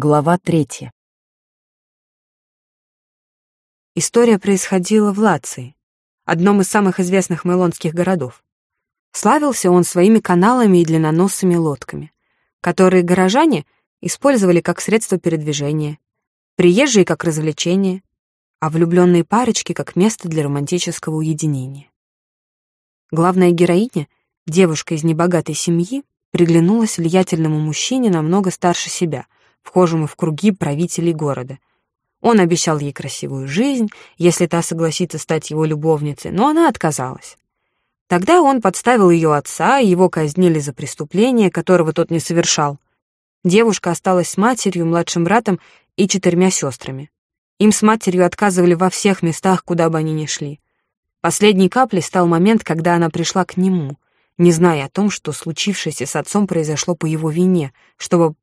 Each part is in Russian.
Глава третья. История происходила в Лации, одном из самых известных мейлонских городов. Славился он своими каналами и длинноносыми лодками, которые горожане использовали как средство передвижения, приезжие как развлечение, а влюбленные парочки как место для романтического уединения. Главная героиня, девушка из небогатой семьи, приглянулась влиятельному мужчине намного старше себя, вхожему в круги правителей города. Он обещал ей красивую жизнь, если та согласится стать его любовницей, но она отказалась. Тогда он подставил ее отца, и его казнили за преступление, которого тот не совершал. Девушка осталась с матерью, младшим братом и четырьмя сестрами. Им с матерью отказывали во всех местах, куда бы они ни шли. Последней каплей стал момент, когда она пришла к нему — не зная о том, что случившееся с отцом произошло по его вине, чтобы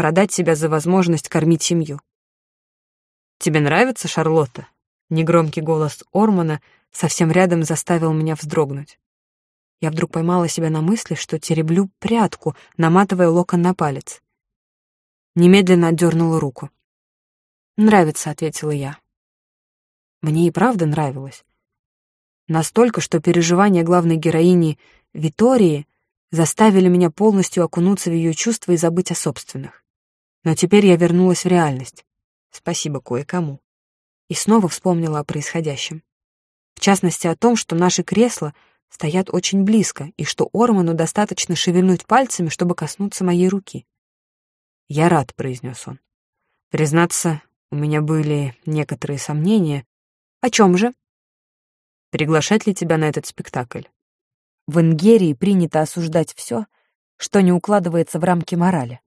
продать себя за возможность кормить семью. «Тебе нравится, Шарлотта?» Негромкий голос Ормана совсем рядом заставил меня вздрогнуть. Я вдруг поймала себя на мысли, что тереблю прядку, наматывая локон на палец. Немедленно отдернула руку. «Нравится», — ответила я. Мне и правда нравилось. Настолько, что переживания главной героини Витории заставили меня полностью окунуться в ее чувства и забыть о собственных. Но теперь я вернулась в реальность. Спасибо кое-кому. И снова вспомнила о происходящем. В частности, о том, что наши кресла стоят очень близко, и что Орману достаточно шевельнуть пальцами, чтобы коснуться моей руки. «Я рад», — произнес он. «Признаться, у меня были некоторые сомнения. О чем же?» «Приглашать ли тебя на этот спектакль?» В Ингерии принято осуждать все, что не укладывается в рамки морали.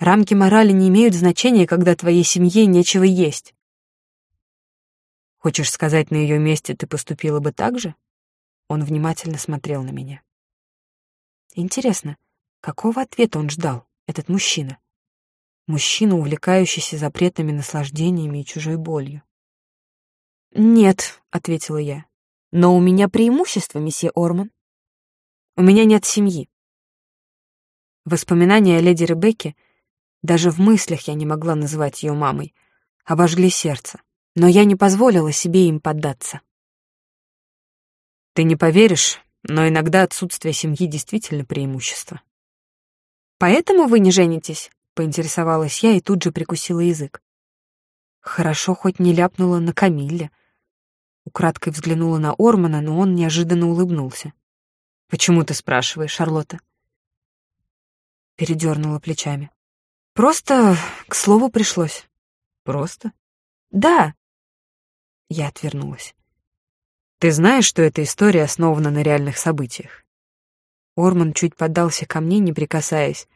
Рамки морали не имеют значения, когда твоей семье нечего есть. Хочешь сказать, на ее месте ты поступила бы так же? Он внимательно смотрел на меня. Интересно, какого ответа он ждал, этот мужчина? Мужчина, увлекающийся запретными наслаждениями и чужой болью. «Нет», — ответила я. Но у меня преимущество, месье Орман. У меня нет семьи. Воспоминания о леди Ребекке, даже в мыслях я не могла называть ее мамой, обожгли сердце, но я не позволила себе им поддаться. Ты не поверишь, но иногда отсутствие семьи действительно преимущество. Поэтому вы не женитесь? Поинтересовалась я и тут же прикусила язык. Хорошо хоть не ляпнула на Камилле, Украдкой взглянула на Ормана, но он неожиданно улыбнулся. «Почему ты спрашиваешь, Шарлотта?» Передернула плечами. «Просто к слову пришлось». «Просто?» «Да». Я отвернулась. «Ты знаешь, что эта история основана на реальных событиях?» Орман чуть поддался ко мне, не прикасаясь.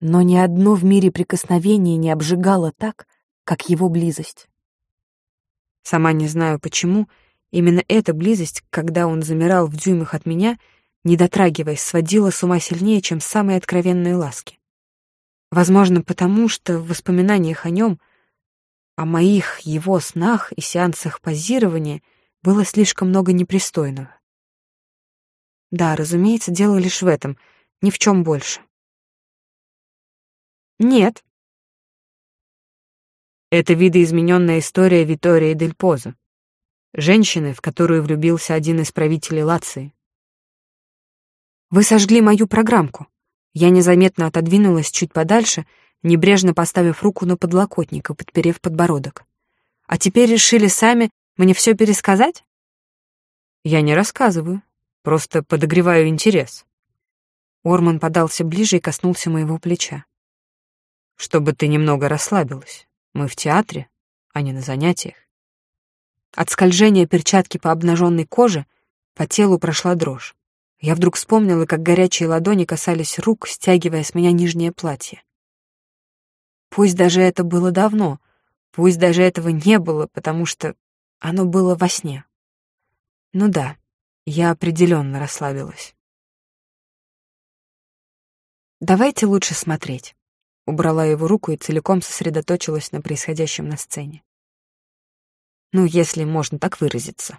Но ни одно в мире прикосновение не обжигало так, как его близость. Сама не знаю почему, именно эта близость, когда он замирал в дюймах от меня, не дотрагиваясь, сводила с ума сильнее, чем самые откровенные ласки. Возможно, потому что в воспоминаниях о нем, о моих его снах и сеансах позирования было слишком много непристойного. Да, разумеется, дело лишь в этом, ни в чем больше. Нет, это видоизмененная история Витории Дель Позо, женщины, в которую влюбился один из правителей Лации. «Вы сожгли мою программку». Я незаметно отодвинулась чуть подальше, небрежно поставив руку на подлокотник и подперев подбородок. «А теперь решили сами мне все пересказать?» «Я не рассказываю, просто подогреваю интерес». Орман подался ближе и коснулся моего плеча. «Чтобы ты немного расслабилась». Мы в театре, а не на занятиях. От скольжения перчатки по обнаженной коже по телу прошла дрожь. Я вдруг вспомнила, как горячие ладони касались рук, стягивая с меня нижнее платье. Пусть даже это было давно, пусть даже этого не было, потому что оно было во сне. Ну да, я определенно расслабилась. Давайте лучше смотреть. Убрала его руку и целиком сосредоточилась на происходящем на сцене. Ну, если можно так выразиться.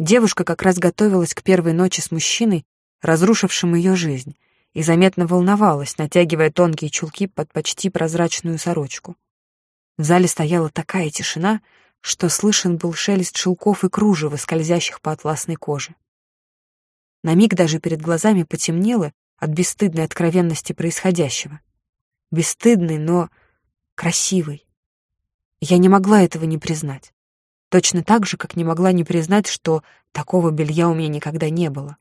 Девушка как раз готовилась к первой ночи с мужчиной, разрушившим ее жизнь, и заметно волновалась, натягивая тонкие чулки под почти прозрачную сорочку. В зале стояла такая тишина, что слышен был шелест шелков и кружева, скользящих по атласной коже. На миг даже перед глазами потемнело от бесстыдной откровенности происходящего. Бесстыдный, но красивый. Я не могла этого не признать. Точно так же, как не могла не признать, что такого белья у меня никогда не было.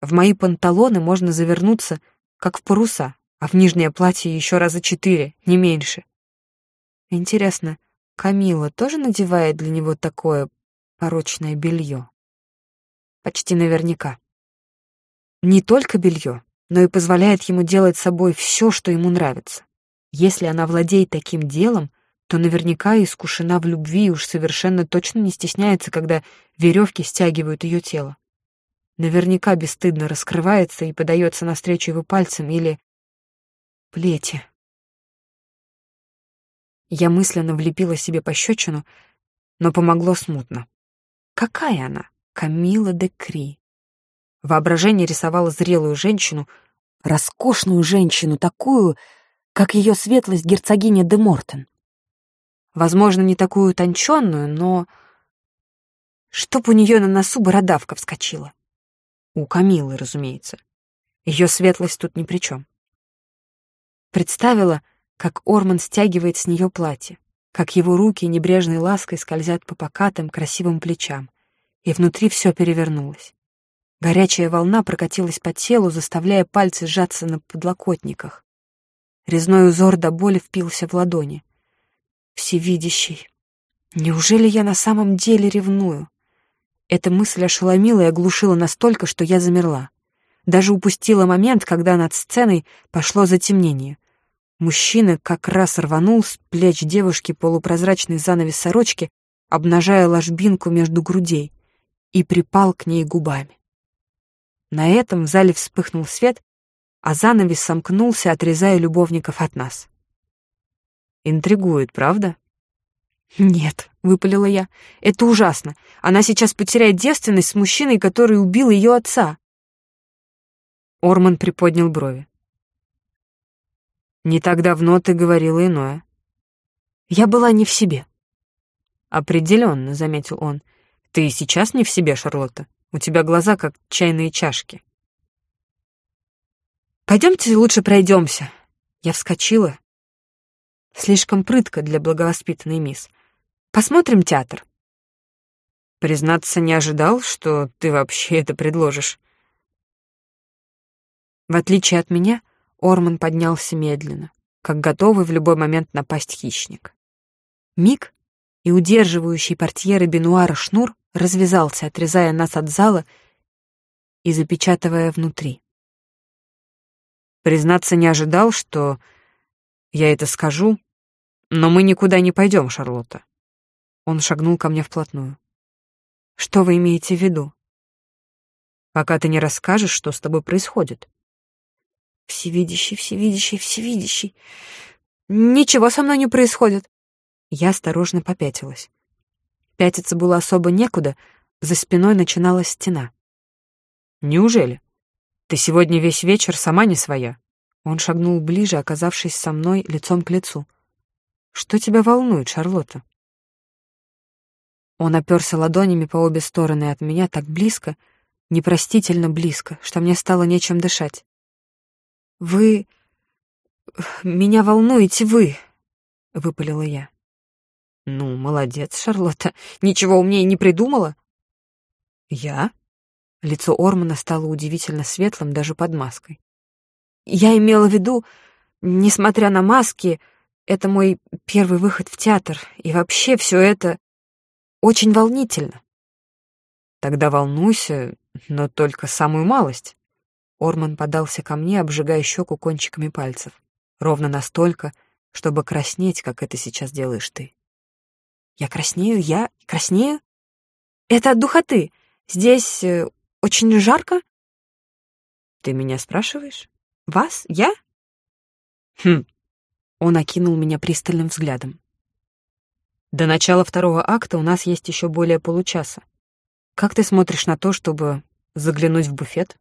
В мои панталоны можно завернуться, как в паруса, а в нижнее платье еще раза четыре, не меньше. Интересно, Камила тоже надевает для него такое порочное белье? Почти наверняка. Не только белье, но и позволяет ему делать с собой все, что ему нравится. Если она владеет таким делом, то наверняка искушена в любви и уж совершенно точно не стесняется, когда веревки стягивают ее тело. Наверняка бесстыдно раскрывается и подается навстречу его пальцем или... плети. Я мысленно влепила себе пощечину, но помогло смутно. Какая она? Камила де Кри. Воображение рисовало зрелую женщину, роскошную женщину, такую, как ее светлость герцогиня де Мортен. Возможно, не такую утонченную, но... Чтоб у нее на носу бородавка вскочила. У Камилы, разумеется. Ее светлость тут ни при чем. Представила, как Орман стягивает с нее платье, как его руки небрежной лаской скользят по покатым красивым плечам, и внутри все перевернулось. Горячая волна прокатилась по телу, заставляя пальцы сжаться на подлокотниках. Резной узор до боли впился в ладони всевидящий. Неужели я на самом деле ревную? Эта мысль ошеломила и оглушила настолько, что я замерла. Даже упустила момент, когда над сценой пошло затемнение. Мужчина как раз рванул с плеч девушки полупрозрачный занавес сорочки, обнажая ложбинку между грудей, и припал к ней губами. На этом в зале вспыхнул свет, а занавес сомкнулся, отрезая любовников от нас. Интригует, правда? Нет, выпалила я. Это ужасно. Она сейчас потеряет девственность с мужчиной, который убил ее отца. Орман приподнял брови. Не так давно ты говорила иное. Я была не в себе. Определенно, заметил он. Ты и сейчас не в себе, Шарлотта. У тебя глаза как чайные чашки. Пойдемте лучше пройдемся. Я вскочила, Слишком прытко для благовоспитанной мисс. Посмотрим театр. Признаться, не ожидал, что ты вообще это предложишь. В отличие от меня, Орман поднялся медленно, как готовый в любой момент напасть хищник. Миг, и удерживающий портьеры бенуара шнур развязался, отрезая нас от зала и запечатывая внутри. Признаться, не ожидал, что я это скажу, но мы никуда не пойдем, Шарлотта. Он шагнул ко мне вплотную. Что вы имеете в виду? Пока ты не расскажешь, что с тобой происходит. Всевидящий, всевидящий, всевидящий. Ничего со мной не происходит. Я осторожно попятилась. Пятиться было особо некуда, за спиной начиналась стена. Неужели? Ты сегодня весь вечер сама не своя. Он шагнул ближе, оказавшись со мной лицом к лицу. «Что тебя волнует, Шарлотта?» Он оперся ладонями по обе стороны от меня так близко, непростительно близко, что мне стало нечем дышать. «Вы... меня волнуете вы», — выпалила я. «Ну, молодец, Шарлотта. Ничего умнее не придумала?» «Я?» Лицо Ормана стало удивительно светлым даже под маской. Я имела в виду, несмотря на маски, это мой первый выход в театр, и вообще все это очень волнительно. Тогда волнуйся, но только самую малость. Орман подался ко мне, обжигая щеку кончиками пальцев. Ровно настолько, чтобы краснеть, как это сейчас делаешь ты. Я краснею? Я краснею? Это от духоты. Здесь э, очень жарко? Ты меня спрашиваешь? Вас? Я? Хм. Он окинул меня пристальным взглядом. До начала второго акта у нас есть еще более получаса. Как ты смотришь на то, чтобы заглянуть в буфет?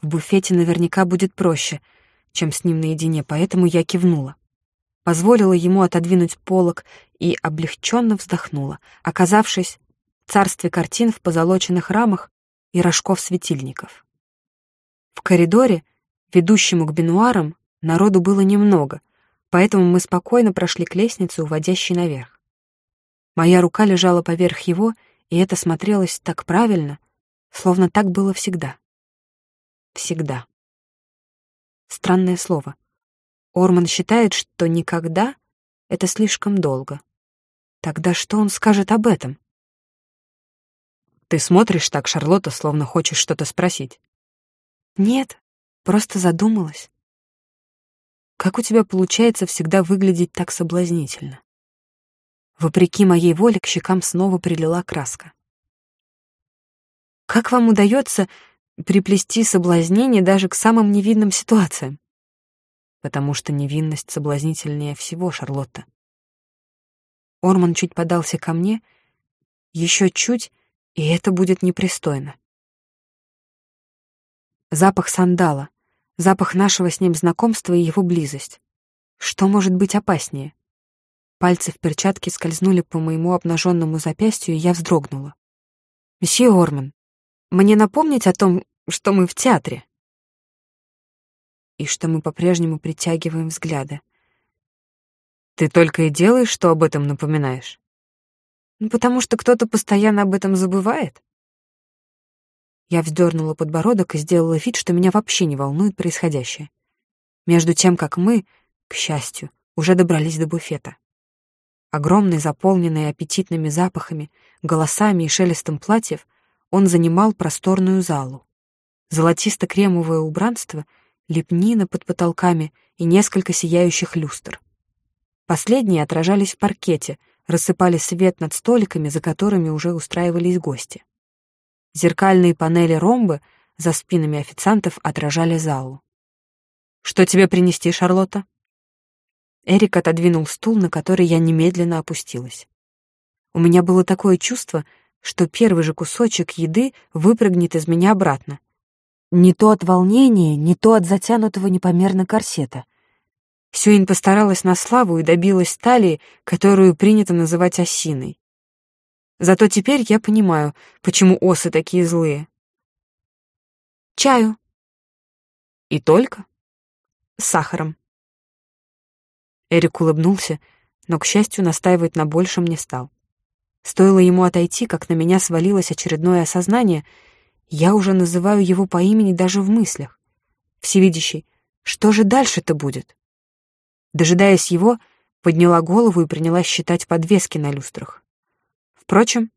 В буфете наверняка будет проще, чем с ним наедине, поэтому я кивнула. Позволила ему отодвинуть полок и облегченно вздохнула, оказавшись в царстве картин в позолоченных рамах и рожков светильников. В коридоре, ведущему к бенуарам, народу было немного, поэтому мы спокойно прошли к лестнице, уводящей наверх. Моя рука лежала поверх его, и это смотрелось так правильно, словно так было всегда. Всегда. Странное слово. Орман считает, что никогда — это слишком долго. Тогда что он скажет об этом? Ты смотришь так, Шарлотта, словно хочешь что-то спросить. Нет, просто задумалась. Как у тебя получается всегда выглядеть так соблазнительно? Вопреки моей воле к щекам снова прилила краска. Как вам удается приплести соблазнение даже к самым невинным ситуациям? Потому что невинность соблазнительнее всего, Шарлотта. Орман чуть подался ко мне, еще чуть, и это будет непристойно. Запах сандала, запах нашего с ним знакомства и его близость. Что может быть опаснее? Пальцы в перчатке скользнули по моему обнаженному запястью, и я вздрогнула. «Месье Орман, мне напомнить о том, что мы в театре?» И что мы по-прежнему притягиваем взгляды. «Ты только и делаешь, что об этом напоминаешь?» «Ну, потому что кто-то постоянно об этом забывает», я вздернула подбородок и сделала вид, что меня вообще не волнует происходящее. Между тем, как мы, к счастью, уже добрались до буфета. Огромный, заполненный аппетитными запахами, голосами и шелестом платьев, он занимал просторную залу. Золотисто-кремовое убранство, лепнина под потолками и несколько сияющих люстр. Последние отражались в паркете, рассыпали свет над столиками, за которыми уже устраивались гости. Зеркальные панели ромбы за спинами официантов отражали залу. «Что тебе принести, Шарлотта?» Эрик отодвинул стул, на который я немедленно опустилась. У меня было такое чувство, что первый же кусочек еды выпрыгнет из меня обратно. Не то от волнения, не то от затянутого непомерно корсета. Сюин постаралась на славу и добилась талии, которую принято называть осиной. Зато теперь я понимаю, почему осы такие злые. Чаю. И только? С сахаром. Эрик улыбнулся, но, к счастью, настаивать на большем не стал. Стоило ему отойти, как на меня свалилось очередное осознание, я уже называю его по имени даже в мыслях. Всевидящий, что же дальше-то будет? Дожидаясь его, подняла голову и принялась считать подвески на люстрах. Впрочем,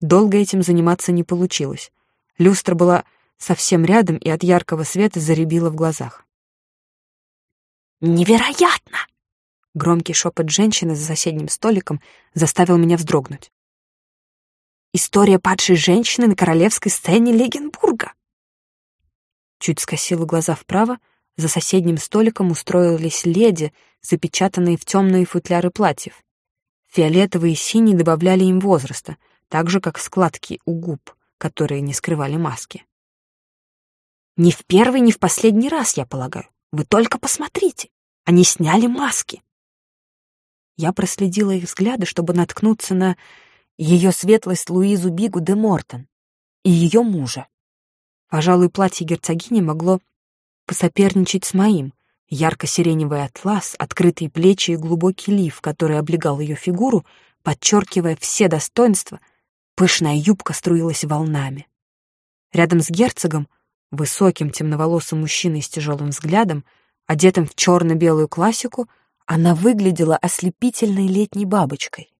долго этим заниматься не получилось. Люстра была совсем рядом и от яркого света заребила в глазах. «Невероятно!» Громкий шепот женщины за соседним столиком заставил меня вздрогнуть. «История падшей женщины на королевской сцене Легенбурга!» Чуть скосила глаза вправо, за соседним столиком устроились леди, запечатанные в темные футляры платьев. Фиолетовый и синий добавляли им возраста, так же, как складки у губ, которые не скрывали маски. «Не в первый, не в последний раз, я полагаю. Вы только посмотрите. Они сняли маски». Я проследила их взгляды, чтобы наткнуться на ее светлость Луизу Бигу де Мортон и ее мужа. Пожалуй, платье герцогини могло посоперничать с моим, Ярко-сиреневый атлас, открытые плечи и глубокий лиф, который облегал ее фигуру, подчеркивая все достоинства, пышная юбка струилась волнами. Рядом с герцогом, высоким темноволосым мужчиной с тяжелым взглядом, одетым в черно-белую классику, она выглядела ослепительной летней бабочкой.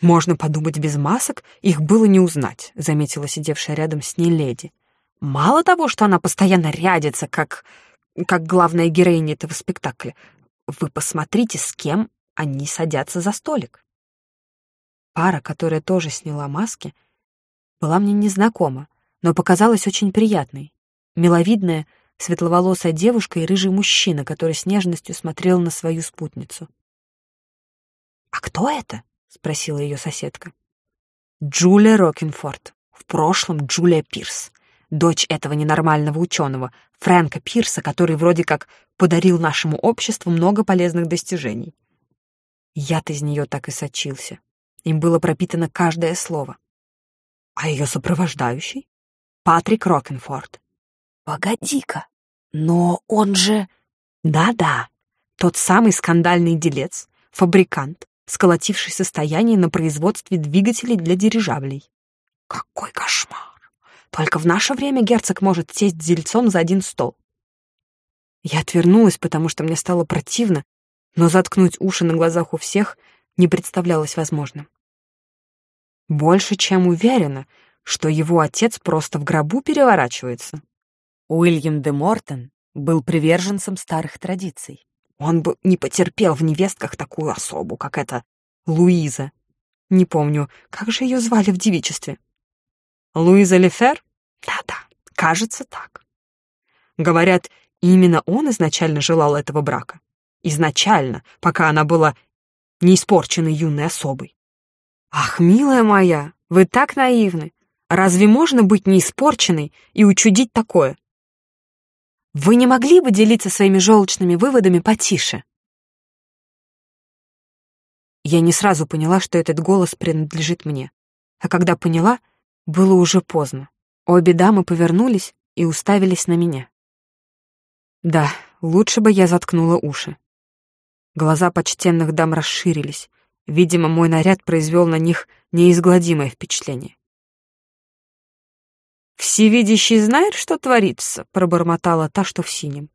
«Можно подумать, без масок их было не узнать», — заметила сидевшая рядом с ней леди. Мало того, что она постоянно рядится, как, как главная героиня этого спектакля, вы посмотрите, с кем они садятся за столик. Пара, которая тоже сняла маски, была мне незнакома, но показалась очень приятной. Миловидная, светловолосая девушка и рыжий мужчина, который с нежностью смотрел на свою спутницу. «А кто это?» — спросила ее соседка. «Джулия Рокинфорд. В прошлом Джулия Пирс. Дочь этого ненормального ученого, Фрэнка Пирса, который вроде как подарил нашему обществу много полезных достижений. Яд из нее так и сочился. Им было пропитано каждое слово. А ее сопровождающий? Патрик Рокенфорд. Погоди-ка, но он же... Да-да, тот самый скандальный делец, фабрикант, сколотивший состояние на производстве двигателей для дирижаблей. Какой кошмар! Только в наше время герцог может сесть с зельцом за один стол. Я отвернулась, потому что мне стало противно, но заткнуть уши на глазах у всех не представлялось возможным. Больше чем уверена, что его отец просто в гробу переворачивается. Уильям де Мортон был приверженцем старых традиций. Он бы не потерпел в невестках такую особу, как эта Луиза. Не помню, как же ее звали в девичестве. Луиза Лефер? Да-да, кажется так. Говорят, именно он изначально желал этого брака. Изначально, пока она была не испорченной юной особой. Ах, милая моя, вы так наивны. Разве можно быть неиспорченной и учудить такое? Вы не могли бы делиться своими желчными выводами потише? Я не сразу поняла, что этот голос принадлежит мне. А когда поняла, было уже поздно. Обе дамы повернулись и уставились на меня. Да, лучше бы я заткнула уши. Глаза почтенных дам расширились. Видимо, мой наряд произвел на них неизгладимое впечатление. «Всевидящий знает, что творится», — пробормотала та, что в синем.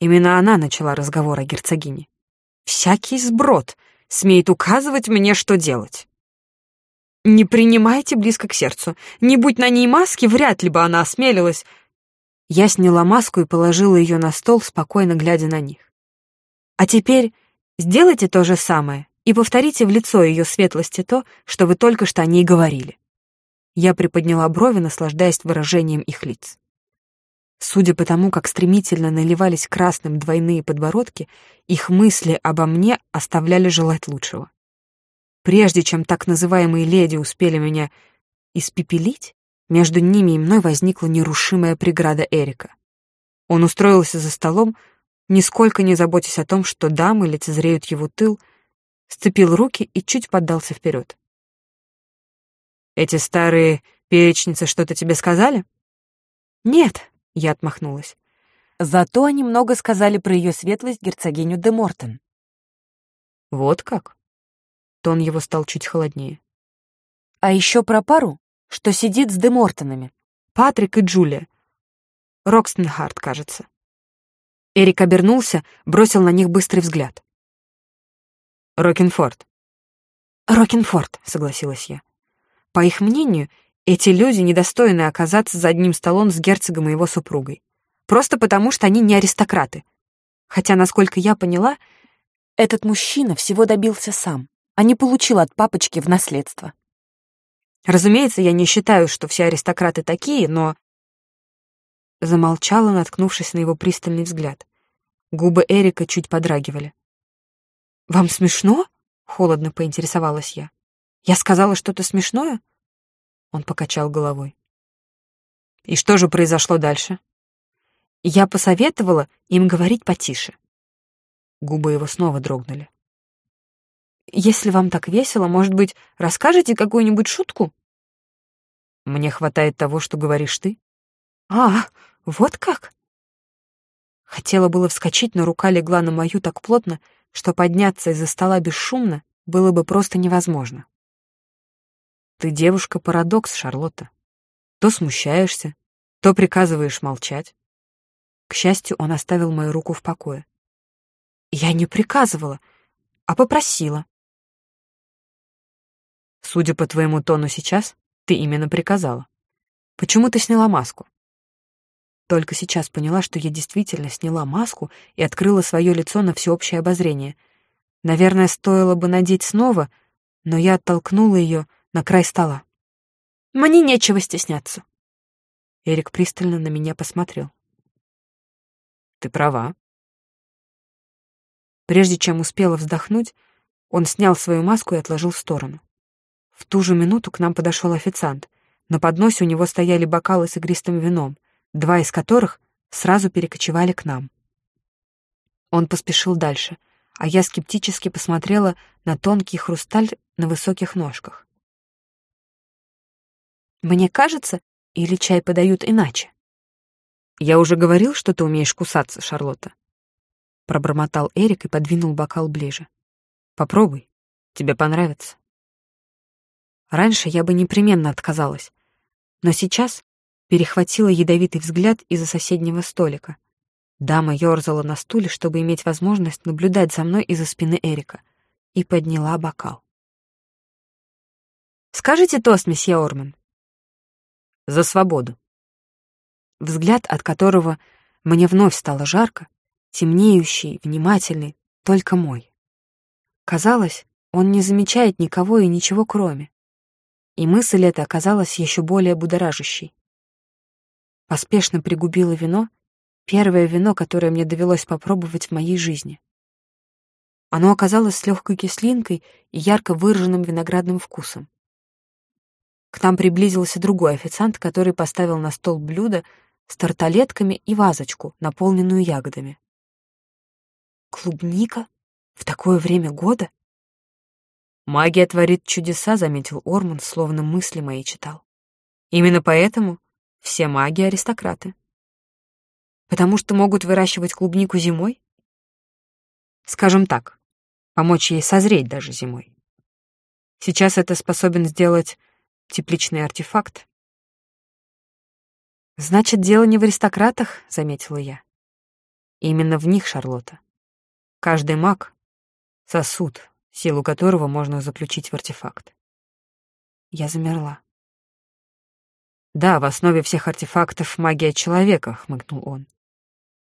Именно она начала разговор о герцогине. «Всякий сброд смеет указывать мне, что делать». Не принимайте близко к сердцу. Не будь на ней маски, вряд ли бы она осмелилась. Я сняла маску и положила ее на стол, спокойно глядя на них. А теперь сделайте то же самое и повторите в лицо ее светлости то, что вы только что о ней говорили. Я приподняла брови, наслаждаясь выражением их лиц. Судя по тому, как стремительно наливались красным двойные подбородки, их мысли обо мне оставляли желать лучшего. Прежде чем так называемые леди успели меня испепелить, между ними и мной возникла нерушимая преграда Эрика. Он устроился за столом, нисколько не заботясь о том, что дамы лицезреют его тыл, сцепил руки и чуть поддался вперед. «Эти старые перечницы что-то тебе сказали?» «Нет», — я отмахнулась. «Зато они много сказали про ее светлость герцогиню де Мортон». «Вот как?» Тон его стал чуть холоднее. А еще про пару, что сидит с Демортонами. Патрик и Джулия. Рокстенхарт, кажется. Эрик обернулся, бросил на них быстрый взгляд. Рокинфорд. Рокинфорд, согласилась я. По их мнению, эти люди недостойны оказаться за одним столом с герцогом и его супругой. Просто потому, что они не аристократы. Хотя, насколько я поняла, этот мужчина всего добился сам а не получил от папочки в наследство. Разумеется, я не считаю, что все аристократы такие, но... Замолчала, наткнувшись на его пристальный взгляд. Губы Эрика чуть подрагивали. «Вам смешно?» — холодно поинтересовалась я. «Я сказала что-то смешное?» Он покачал головой. «И что же произошло дальше?» Я посоветовала им говорить потише. Губы его снова дрогнули. Если вам так весело, может быть, расскажете какую-нибудь шутку? Мне хватает того, что говоришь ты. А, вот как? Хотела было вскочить, но рука легла на мою так плотно, что подняться из-за стола бесшумно было бы просто невозможно. Ты девушка-парадокс, Шарлотта. То смущаешься, то приказываешь молчать. К счастью, он оставил мою руку в покое. Я не приказывала, а попросила. Судя по твоему тону сейчас, ты именно приказала. Почему ты сняла маску? Только сейчас поняла, что я действительно сняла маску и открыла свое лицо на всеобщее обозрение. Наверное, стоило бы надеть снова, но я оттолкнула ее на край стола. «Мне нечего стесняться». Эрик пристально на меня посмотрел. «Ты права». Прежде чем успела вздохнуть, он снял свою маску и отложил в сторону. В ту же минуту к нам подошел официант. На подносе у него стояли бокалы с игристым вином, два из которых сразу перекочевали к нам. Он поспешил дальше, а я скептически посмотрела на тонкий хрусталь на высоких ножках. «Мне кажется, или чай подают иначе?» «Я уже говорил, что ты умеешь кусаться, Шарлотта», — пробормотал Эрик и подвинул бокал ближе. «Попробуй, тебе понравится». Раньше я бы непременно отказалась, но сейчас перехватила ядовитый взгляд из-за соседнего столика. Дама ёрзала на стуле, чтобы иметь возможность наблюдать за мной из-за спины Эрика, и подняла бокал. «Скажите тост, месье Орман». «За свободу». Взгляд, от которого мне вновь стало жарко, темнеющий, внимательный, только мой. Казалось, он не замечает никого и ничего кроме. И мысль эта оказалась еще более будоражащей. Поспешно пригубила вино, первое вино, которое мне довелось попробовать в моей жизни. Оно оказалось с легкой кислинкой и ярко выраженным виноградным вкусом. К нам приблизился другой официант, который поставил на стол блюдо с тарталетками и вазочку, наполненную ягодами. Клубника? В такое время года? Магия творит чудеса, заметил Орман, словно мысли мои читал. Именно поэтому все маги — аристократы. Потому что могут выращивать клубнику зимой? Скажем так, помочь ей созреть даже зимой. Сейчас это способен сделать тепличный артефакт. «Значит, дело не в аристократах», — заметила я. «Именно в них, Шарлотта. Каждый маг — сосуд, силу которого можно заключить в артефакт». Я замерла. «Да, в основе всех артефактов магия человека», — хмыкнул он.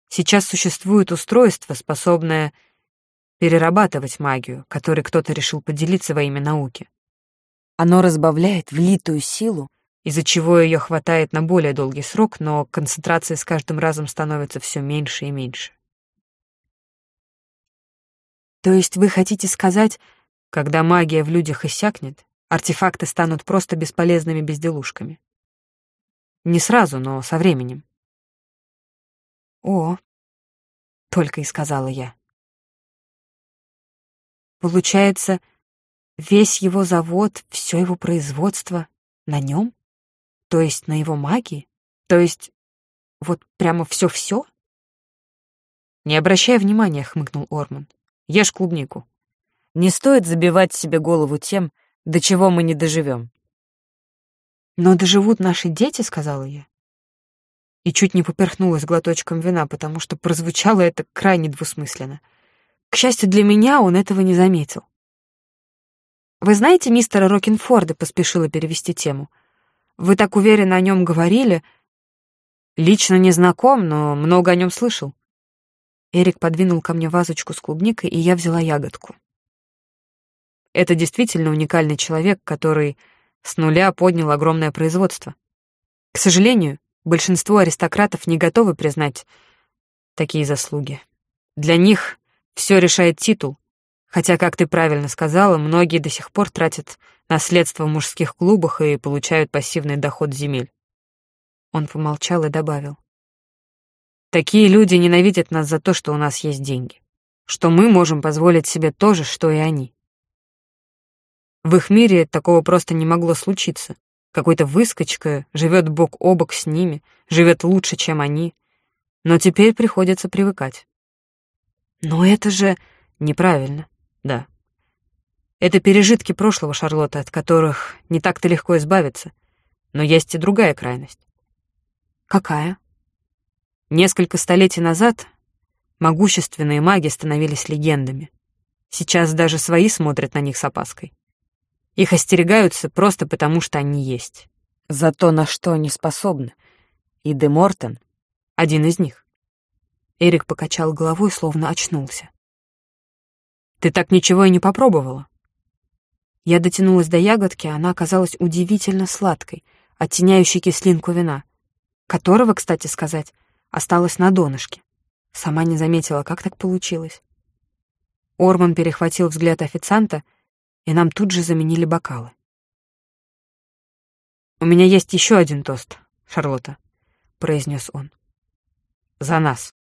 «Сейчас существует устройство, способное перерабатывать магию, которой кто-то решил поделиться во имя науки. Оно разбавляет влитую силу, из-за чего ее хватает на более долгий срок, но концентрация с каждым разом становится все меньше и меньше. То есть вы хотите сказать, когда магия в людях иссякнет, артефакты станут просто бесполезными безделушками? Не сразу, но со временем. «О», — только и сказала я. Получается, весь его завод, все его производство на нем? То есть на его магии? То есть вот прямо все-все? Не обращай внимания, хмыкнул Орман. Ешь клубнику. Не стоит забивать себе голову тем, до чего мы не доживем. «Но доживут наши дети», — сказала я. И чуть не поперхнулась глоточком вина, потому что прозвучало это крайне двусмысленно. К счастью для меня, он этого не заметил. «Вы знаете мистера Рокинфорда?» — поспешила перевести тему. «Вы так уверенно о нем говорили». «Лично не знаком, но много о нем слышал». Эрик подвинул ко мне вазочку с клубникой, и я взяла ягодку. Это действительно уникальный человек, который с нуля поднял огромное производство. К сожалению, большинство аристократов не готовы признать такие заслуги. Для них все решает титул, хотя, как ты правильно сказала, многие до сих пор тратят наследство в мужских клубах и получают пассивный доход земель. Он помолчал и добавил. Такие люди ненавидят нас за то, что у нас есть деньги, что мы можем позволить себе то же, что и они. В их мире такого просто не могло случиться. Какой-то выскочка живет бок о бок с ними, живет лучше, чем они. Но теперь приходится привыкать. Но это же неправильно, да. Это пережитки прошлого, Шарлотта, от которых не так-то легко избавиться. Но есть и другая крайность. Какая? Несколько столетий назад могущественные маги становились легендами. Сейчас даже свои смотрят на них с опаской. Их остерегаются просто потому, что они есть. За то, на что они способны. И Де Мортон — один из них. Эрик покачал головой, словно очнулся. «Ты так ничего и не попробовала?» Я дотянулась до ягодки, она оказалась удивительно сладкой, оттеняющей кислинку вина, которого, кстати сказать, осталось на донышке. Сама не заметила, как так получилось. Орман перехватил взгляд официанта и нам тут же заменили бокалы. «У меня есть еще один тост, Шарлотта», — произнес он. «За нас».